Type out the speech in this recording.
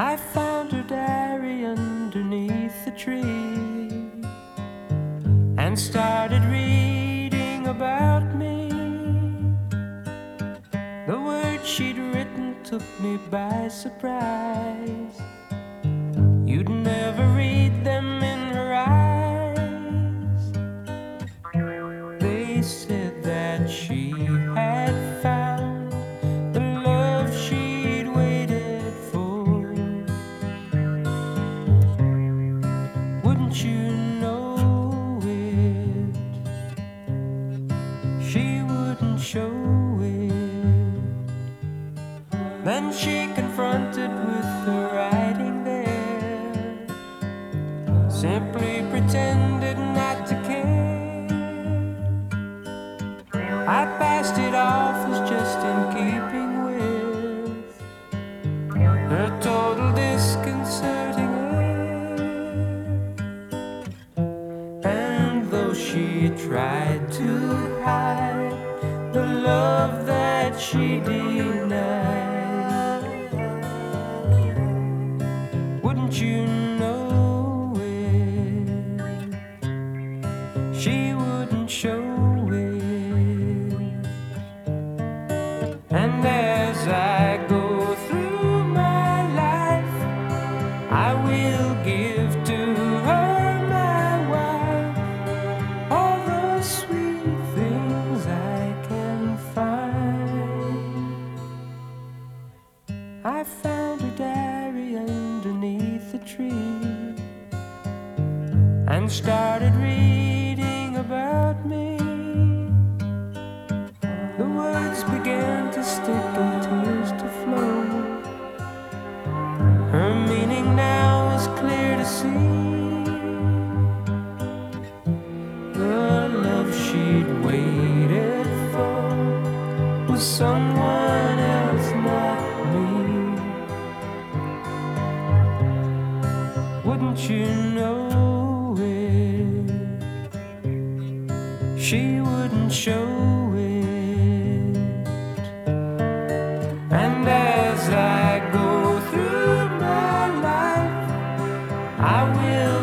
I found her diary underneath the tree and started reading about me. The words she'd written took me by surprise. You'd Then she confronted with the writing there. Simply pretended not to care. I passed it off as just in keeping with her total disconcerting air. And though she tried to hide the love that she denied, wouldn't you know it? She wouldn't show it. And as I go through my life, I will give to her my wife all the sweet things I can find. I found started reading about me. The words began to stick and tears to flow. Her meaning now is clear to see. The love she'd waited for was someone else, not me. Wouldn't you know she wouldn't show it. And as I go through my life, I will.